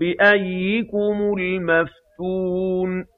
بِأَييِّكُمُ الْمَفْتُونُ